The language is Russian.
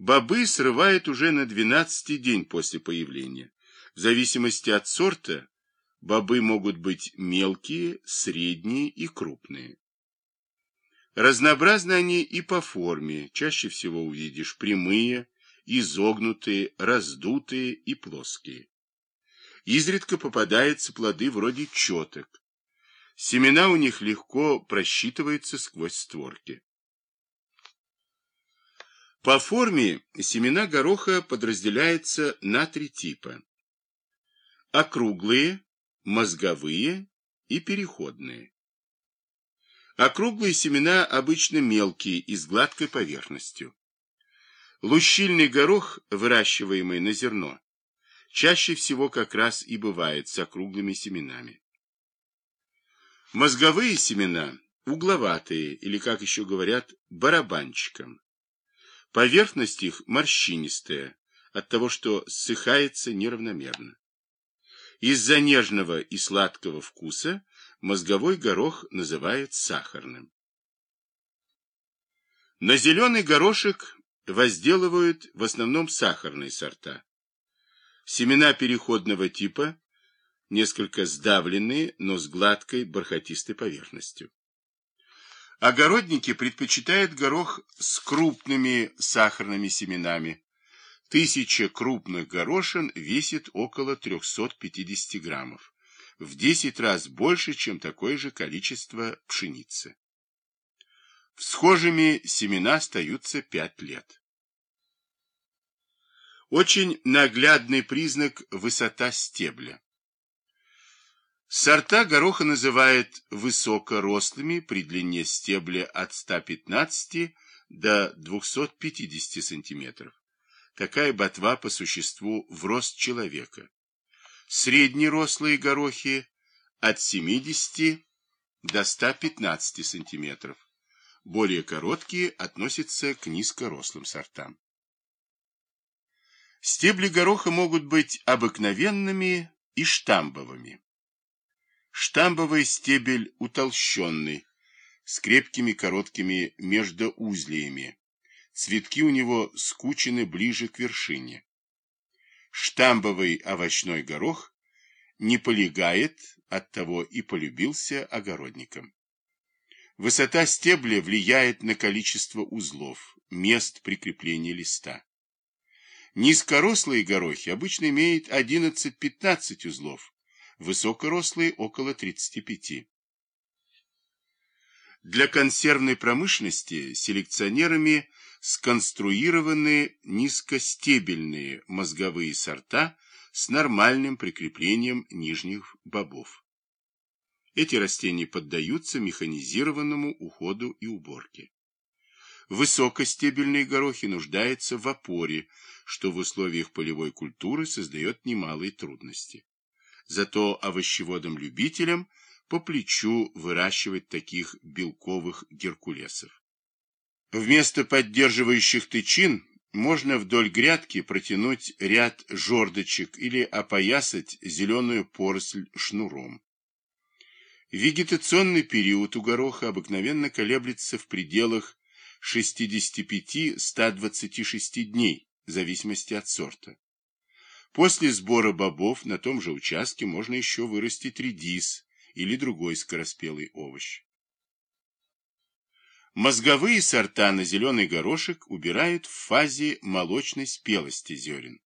Бобы срывают уже на 12 день после появления. В зависимости от сорта, бобы могут быть мелкие, средние и крупные. Разнообразны они и по форме, чаще всего увидишь прямые, изогнутые, раздутые и плоские. Изредка попадаются плоды вроде четок. Семена у них легко просчитываются сквозь створки. По форме семена гороха подразделяются на три типа. Округлые, мозговые и переходные. Округлые семена обычно мелкие и с гладкой поверхностью. Лущильный горох, выращиваемый на зерно, чаще всего как раз и бывает с округлыми семенами. Мозговые семена угловатые, или, как еще говорят, барабанчиком. Поверхность их морщинистая, от того, что ссыхается неравномерно. Из-за нежного и сладкого вкуса мозговой горох называют сахарным. На зеленый горошек возделывают в основном сахарные сорта. Семена переходного типа несколько сдавленные, но с гладкой бархатистой поверхностью. Огородники предпочитают горох с крупными сахарными семенами. Тысяча крупных горошин весит около 350 граммов, в 10 раз больше, чем такое же количество пшеницы. Всхожими семена остаются 5 лет. Очень наглядный признак – высота стебля. Сорта гороха называют высокорослыми при длине стебля от 115 до 250 сантиметров. Такая ботва по существу в рост человека. Среднерослые горохи от 70 до 115 сантиметров. Более короткие относятся к низкорослым сортам. Стебли гороха могут быть обыкновенными и штамбовыми. Штамбовый стебель утолщенный, с крепкими короткими междоузлиями. Цветки у него скучены ближе к вершине. Штамбовый овощной горох не полегает, оттого и полюбился огородникам. Высота стебля влияет на количество узлов, мест прикрепления листа. Низкорослые горохи обычно имеют 11-15 узлов, высокорослые около 35. Для консервной промышленности селекционерами сконструированы низкостебельные мозговые сорта с нормальным прикреплением нижних бобов. Эти растения поддаются механизированному уходу и уборке. Высокостебельные горохи нуждаются в опоре, что в условиях полевой культуры создает немалые трудности. Зато овощеводам-любителям по плечу выращивать таких белковых геркулесов. Вместо поддерживающих тычин можно вдоль грядки протянуть ряд жердочек или опоясать зеленую поросль шнуром. Вегетационный период у гороха обыкновенно колеблется в пределах 65-126 дней, в зависимости от сорта. После сбора бобов на том же участке можно еще вырастить редис или другой скороспелый овощ. Мозговые сорта на зеленый горошек убирают в фазе молочной спелости зерен.